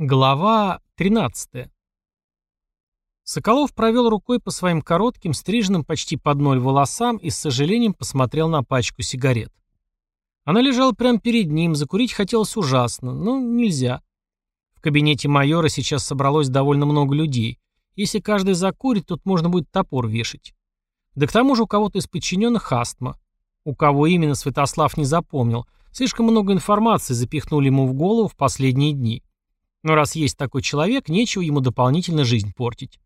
Глава 13. Соколов провел рукой по своим коротким, стриженным почти под ноль волосам и с сожалением посмотрел на пачку сигарет. Она лежала прямо перед ним, закурить хотелось ужасно, но нельзя. В кабинете майора сейчас собралось довольно много людей. Если каждый закурит, тут можно будет топор вешать. Да к тому же у кого-то из подчиненных астма. У кого именно Святослав не запомнил. Слишком много информации запихнули ему в голову в последние дни. Но раз есть такой человек, нечего ему дополнительно жизнь портить.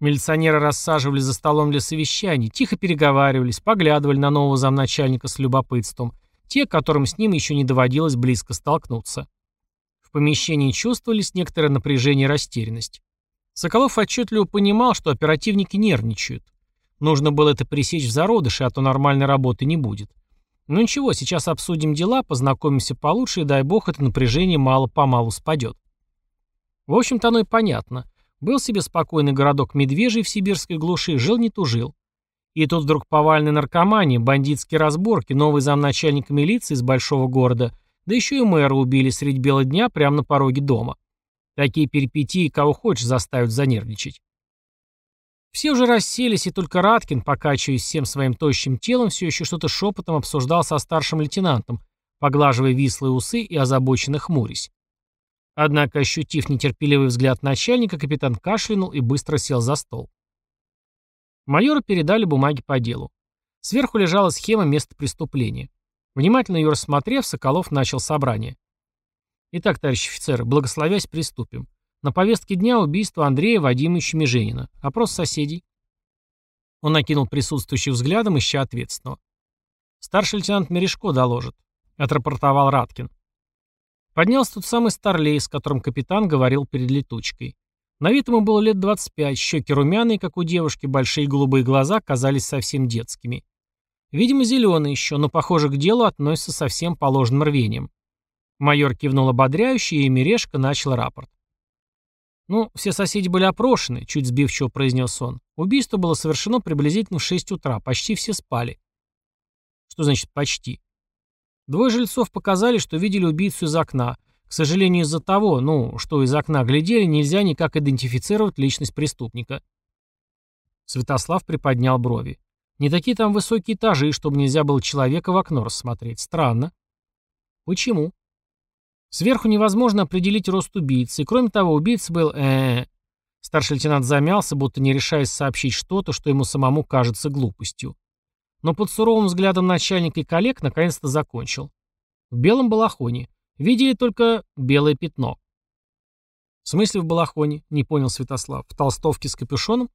Милиционеры рассаживали за столом для совещаний, тихо переговаривались, поглядывали на нового замначальника с любопытством, те, которым с ним еще не доводилось близко столкнуться. В помещении чувствовались некоторое напряжение и растерянность. Соколов отчетливо понимал, что оперативники нервничают. Нужно было это пресечь в зародыше, а то нормальной работы не будет. Ну ничего, сейчас обсудим дела, познакомимся получше, и дай бог это напряжение мало-помалу спадет. В общем-то оно и понятно. Был себе спокойный городок Медвежий в сибирской глуши, жил не тужил. И тут вдруг повальные наркомании, бандитские разборки, новый замначальник милиции из большого города, да еще и мэра убили средь бела дня прямо на пороге дома. Такие перипетии кого хочешь заставят занервничать. Все уже расселись, и только Раткин, покачиваясь всем своим тощим телом, все еще что-то шепотом обсуждал со старшим лейтенантом, поглаживая вислые усы и озабоченно хмурясь. Однако, ощутив нетерпеливый взгляд начальника, капитан кашлянул и быстро сел за стол. Майору передали бумаги по делу. Сверху лежала схема места преступления. Внимательно ее рассмотрев, Соколов начал собрание. Итак, товарищи офицеры, благословясь, приступим. На повестке дня убийство Андрея Вадимовича Меженина. Опрос соседей. Он накинул присутствующих взглядом, ища ответственного. Старший лейтенант Мережко доложит. Отрапортовал Раткин. Поднялся тот самый старлей, с которым капитан говорил перед летучкой. На вид ему было лет 25, щеки румяные, как у девушки, большие голубые глаза казались совсем детскими. Видимо, зеленый еще, но, похоже, к делу относится совсем положенным рвением. Майор кивнул ободряюще, и Мережка начал рапорт. «Ну, все соседи были опрошены», — чуть сбивчиво произнес он. «Убийство было совершено приблизительно в 6 утра. Почти все спали». «Что значит «почти»?» Двое жильцов показали, что видели убийцу из окна. К сожалению, из-за того, ну, что из окна глядели, нельзя никак идентифицировать личность преступника. Святослав приподнял брови. Не такие там высокие этажи, чтобы нельзя было человека в окно рассмотреть. Странно. Почему? Сверху невозможно определить рост убийцы, и кроме того, убийца был э, -э, Старший лейтенант замялся, будто не решаясь сообщить что-то, что ему самому кажется глупостью. Но под суровым взглядом начальника и коллег наконец-то закончил. В белом балахоне. Видели только белое пятно. «В смысле в балахоне?» — не понял Святослав. «В толстовке с капюшоном?»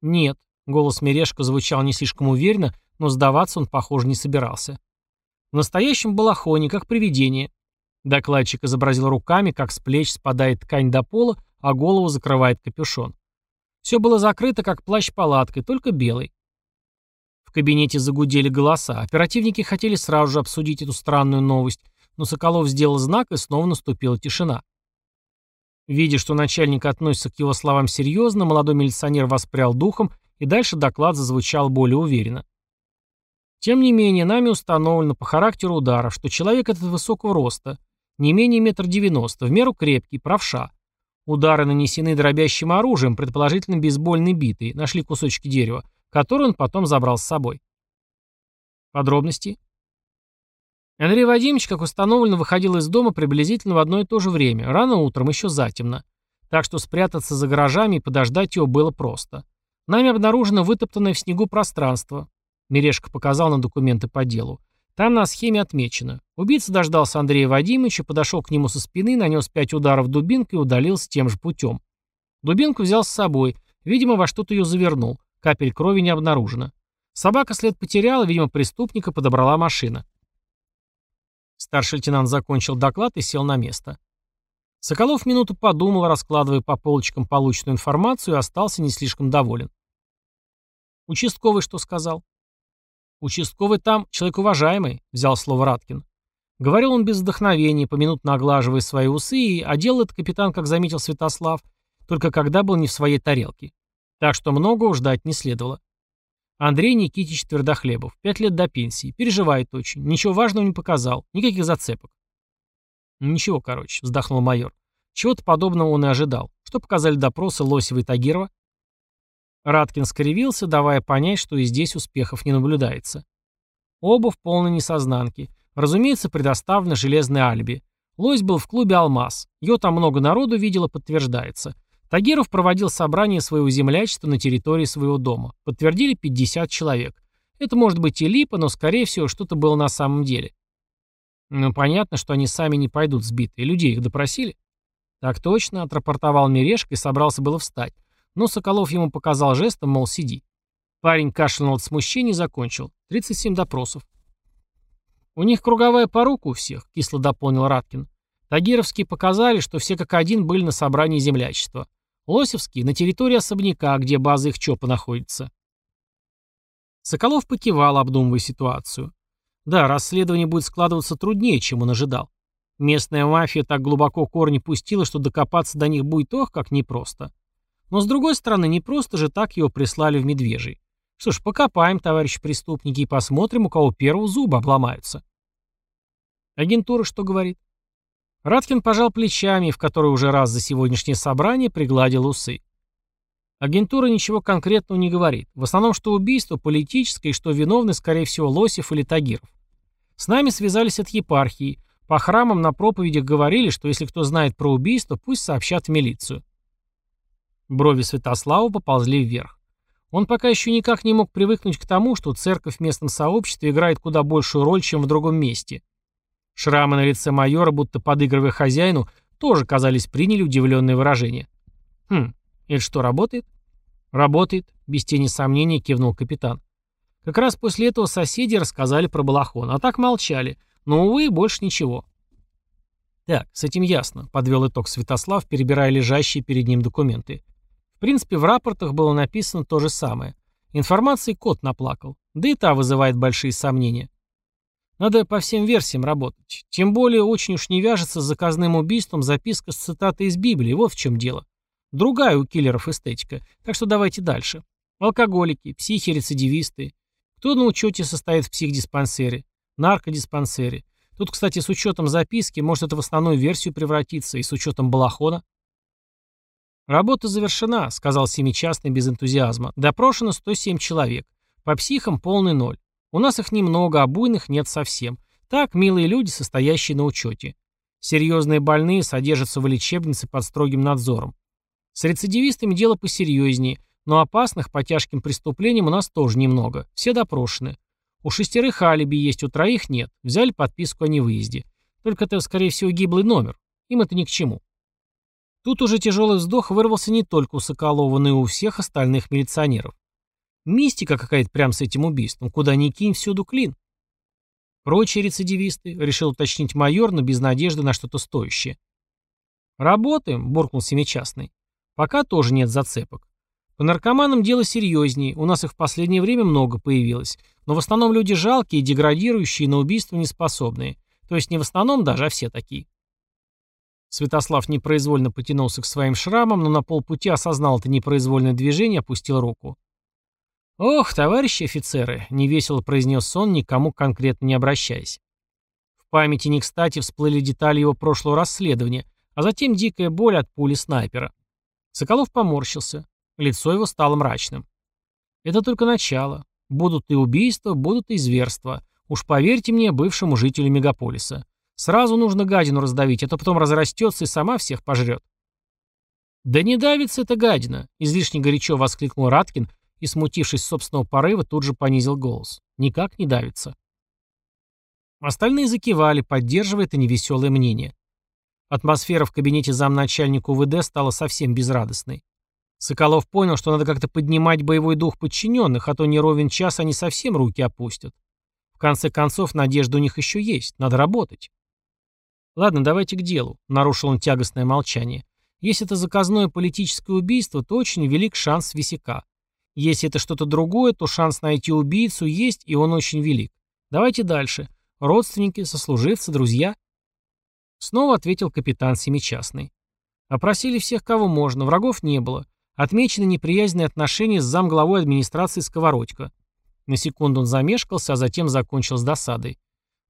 «Нет». Голос Мережка звучал не слишком уверенно, но сдаваться он, похоже, не собирался. «В настоящем балахоне, как привидение. Докладчик изобразил руками, как с плеч спадает ткань до пола, а голову закрывает капюшон. Все было закрыто, как плащ палаткой, только белый. В кабинете загудели голоса. Оперативники хотели сразу же обсудить эту странную новость, но Соколов сделал знак, и снова наступила тишина. Видя, что начальник относится к его словам серьезно, молодой милиционер воспрял духом, и дальше доклад зазвучал более уверенно. Тем не менее, нами установлено по характеру ударов, что человек этот высокого роста, не менее метр девяносто, в меру крепкий, правша. Удары нанесены дробящим оружием, предположительно бейсбольной битой, нашли кусочки дерева, которые он потом забрал с собой. Подробности? Андрей Вадимович, как установлено, выходил из дома приблизительно в одно и то же время, рано утром, еще затемно. Так что спрятаться за гаражами и подождать его было просто. Нами обнаружено вытоптанное в снегу пространство. Мережка показал на документы по делу. Там на схеме отмечено. Убийца дождался Андрея Вадимовича, подошел к нему со спины, нанес пять ударов дубинкой и удалился тем же путем. Дубинку взял с собой, видимо, во что-то ее завернул. Капель крови не обнаружено. Собака след потеряла, видимо, преступника подобрала машина. Старший лейтенант закончил доклад и сел на место. Соколов минуту подумал, раскладывая по полочкам полученную информацию, и остался не слишком доволен. Участковый что сказал? «Участковый там человек уважаемый», — взял слово Раткин. Говорил он без вдохновения, поминутно оглаживая свои усы, а делал это капитан, как заметил Святослав, только когда был не в своей тарелке. Так что многого ждать не следовало. Андрей Никитич Твердохлебов. Пять лет до пенсии. Переживает очень. Ничего важного не показал. Никаких зацепок. Ничего, короче, вздохнул майор. Чего-то подобного он и ожидал. Что показали допросы Лосева и Тагирова? Раткин скривился, давая понять, что и здесь успехов не наблюдается. Оба в полной несознанке. Разумеется, предоставлено железное алиби. Лось был в клубе «Алмаз». Ее там много народу видело, подтверждается. Тагиров проводил собрание своего землячества на территории своего дома. Подтвердили 50 человек. Это может быть и липа, но, скорее всего, что-то было на самом деле. Ну, понятно, что они сами не пойдут сбитые. Людей их допросили? Так точно, отрапортовал Мирешка и собрался было встать. Но Соколов ему показал жестом, мол, сиди. Парень кашлянул от смущения и закончил. 37 допросов. «У них круговая порука у всех», — кисло дополнил Раткин. «Тагировские показали, что все как один были на собрании землячества. Лосевские — на территории особняка, где база их ЧОПа находится». Соколов покивал, обдумывая ситуацию. Да, расследование будет складываться труднее, чем он ожидал. Местная мафия так глубоко корни пустила, что докопаться до них будет ох, как непросто. Но с другой стороны, не просто же так его прислали в Медвежий. Что ж, покопаем, товарищи преступники, и посмотрим, у кого первого зуба обломаются. Агентура что говорит? Раткин пожал плечами, в который уже раз за сегодняшнее собрание пригладил усы. Агентура ничего конкретного не говорит. В основном, что убийство политическое и что виновны, скорее всего, Лосев или Тагиров. С нами связались от епархии. По храмам на проповедях говорили, что если кто знает про убийство, пусть сообщат в милицию. Брови Святослава поползли вверх. Он пока еще никак не мог привыкнуть к тому, что церковь в местном сообществе играет куда большую роль, чем в другом месте. Шрамы на лице майора, будто подыгрывая хозяину, тоже, казались, приняли удивленное выражение. «Хм, это что, работает?» «Работает», — без тени сомнений кивнул капитан. Как раз после этого соседи рассказали про балахон, а так молчали. Но, увы, больше ничего. «Так, с этим ясно», — подвел итог Святослав, перебирая лежащие перед ним документы. Принципе, в рапортах было написано то же самое. Информации кот наплакал. Да и та вызывает большие сомнения. Надо по всем версиям работать. Тем более очень уж не вяжется с заказным убийством записка с цитатой из Библии. Вот в чем дело. Другая у киллеров эстетика. Так что давайте дальше. Алкоголики, психи-рецидивисты. Кто на учете состоит в психдиспансере? Наркодиспансере. Тут, кстати, с учетом записки, может это в основную версию превратиться, и с учетом балахона. «Работа завершена», — сказал Семичастный без энтузиазма. «Допрошено 107 человек. По психам полный ноль. У нас их немного, а буйных нет совсем. Так, милые люди, состоящие на учете. Серьезные больные содержатся в лечебнице под строгим надзором. С рецидивистами дело посерьезнее, но опасных по тяжким преступлениям у нас тоже немного. Все допрошены. У шестерых алиби есть, у троих нет. Взяли подписку о невыезде. Только это, скорее всего, гиблый номер. Им это ни к чему. Тут уже тяжелый вздох вырвался не только у Соколова, но и у всех остальных милиционеров. Мистика какая-то прям с этим убийством. Куда ни кинь, всюду клин. Прочие рецидивисты, решил уточнить майор, но без надежды на что-то стоящее. «Работаем», — буркнул семичастный. «Пока тоже нет зацепок. По наркоманам дело серьезнее, у нас их в последнее время много появилось, но в основном люди жалкие, деградирующие, на убийство неспособные. То есть не в основном даже, а все такие. Святослав непроизвольно потянулся к своим шрамам, но на полпути осознал это непроизвольное движение и опустил руку. «Ох, товарищи офицеры!» — невесело произнес он, никому конкретно не обращаясь. В памяти не кстати всплыли детали его прошлого расследования, а затем дикая боль от пули снайпера. Соколов поморщился. Лицо его стало мрачным. «Это только начало. Будут и убийства, будут и зверства. Уж поверьте мне, бывшему жителю мегаполиса. Сразу нужно гадину раздавить, а то потом разрастется и сама всех пожрет. «Да не давится эта гадина!» — излишне горячо воскликнул Раткин и, смутившись собственного порыва, тут же понизил голос. «Никак не давится». Остальные закивали, поддерживая это невеселое мнение. Атмосфера в кабинете замначальника УВД стала совсем безрадостной. Соколов понял, что надо как-то поднимать боевой дух подчиненных, а то не ровен час они совсем руки опустят. В конце концов, надежда у них еще есть, надо работать. «Ладно, давайте к делу», — нарушил он тягостное молчание. «Если это заказное политическое убийство, то очень велик шанс висяка. Если это что-то другое, то шанс найти убийцу есть, и он очень велик. Давайте дальше. Родственники, сослуживцы, друзья?» Снова ответил капитан Семичастный. Опросили всех, кого можно, врагов не было. Отмечены неприязненные отношения с замглавой администрации Сковородько. На секунду он замешкался, а затем закончил с досадой.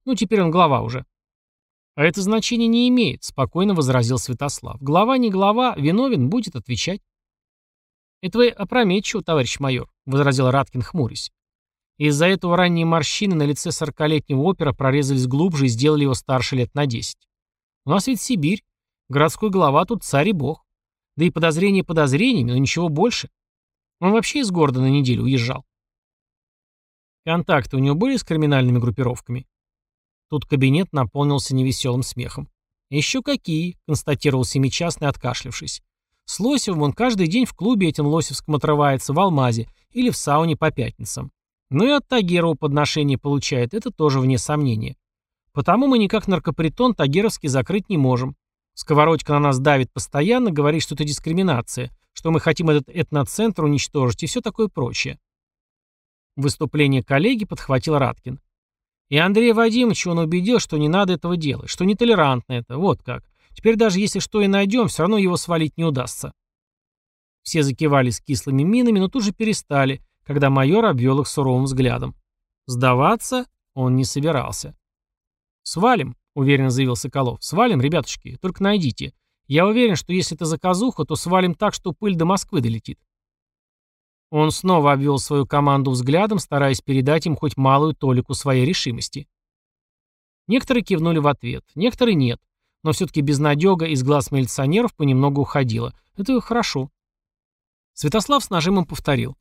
Ну, теперь он глава уже. «А это значение не имеет», — спокойно возразил Святослав. «Глава не глава, виновен, будет отвечать». «Это вы опрометчиво, товарищ майор», — возразил Раткин, хмурясь. Из-за этого ранние морщины на лице сорокалетнего опера прорезались глубже и сделали его старше лет на десять. «У нас ведь Сибирь. Городской глава тут царь и бог. Да и подозрения подозрениями, но ничего больше. Он вообще из города на неделю уезжал. Контакты у него были с криминальными группировками? Тут кабинет наполнился невеселым смехом. «Еще какие», — констатировал семичастный, откашлившись. «С Лосевым он каждый день в клубе этим Лосевском отрывается, в Алмазе или в сауне по пятницам. Ну и от Тагерова подношение получает, это тоже вне сомнения. Потому мы никак наркопритон Тагеровский закрыть не можем. Сковородька на нас давит постоянно, говорит, что это дискриминация, что мы хотим этот этноцентр уничтожить и все такое прочее. Выступление коллеги подхватил Раткин. И Андрей Вадимович он убедил, что не надо этого делать, что нетолерантно это, вот как. Теперь даже если что и найдем, все равно его свалить не удастся. Все закивали с кислыми минами, но тут же перестали, когда майор обвел их суровым взглядом. Сдаваться он не собирался. «Свалим», — уверенно заявил Соколов. «Свалим, ребятушки, только найдите. Я уверен, что если это заказуха, то свалим так, что пыль до Москвы долетит». Он снова обвел свою команду взглядом, стараясь передать им хоть малую толику своей решимости. Некоторые кивнули в ответ, некоторые нет. Но все-таки безнадега из глаз милиционеров понемногу уходила. Это хорошо. Святослав с нажимом повторил.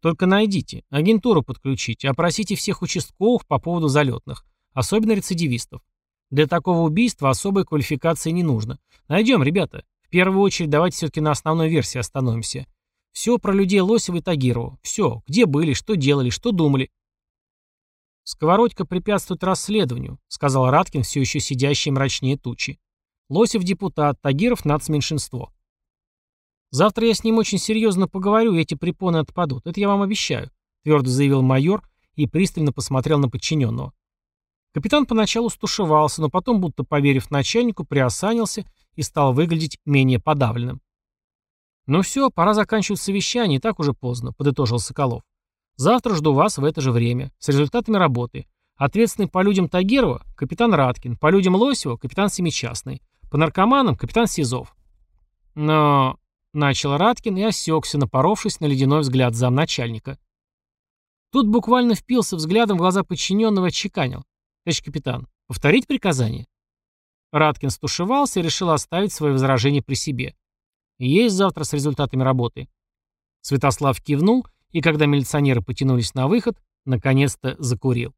Только найдите, агентуру подключите, опросите всех участковых по поводу залетных, особенно рецидивистов. Для такого убийства особой квалификации не нужно. Найдем, ребята. В первую очередь давайте все-таки на основной версии остановимся. Все про людей Лосева и Тагирова. Все. Где были, что делали, что думали. «Сковородька препятствует расследованию», — сказал Раткин, все еще сидящий мрачнее тучи. «Лосев депутат, Тагиров нацменьшинство». «Завтра я с ним очень серьезно поговорю, и эти препоны отпадут. Это я вам обещаю», — твердо заявил майор и пристально посмотрел на подчиненного. Капитан поначалу стушевался, но потом, будто поверив начальнику, приосанился и стал выглядеть менее подавленным. «Ну все, пора заканчивать совещание, так уже поздно», — подытожил Соколов. «Завтра жду вас в это же время, с результатами работы. Ответственный по людям Тагирова — капитан Раткин, по людям Лосева — капитан Семичастный, по наркоманам — капитан Сизов». «Но...» — начал Раткин и осекся, напоровшись на ледяной взгляд замначальника. Тут буквально впился взглядом в глаза подчиненного и отчеканил. «Товарищ капитан, повторить приказание?» Раткин стушевался и решил оставить свое возражение при себе. Есть завтра с результатами работы. Святослав кивнул, и когда милиционеры потянулись на выход, наконец-то закурил.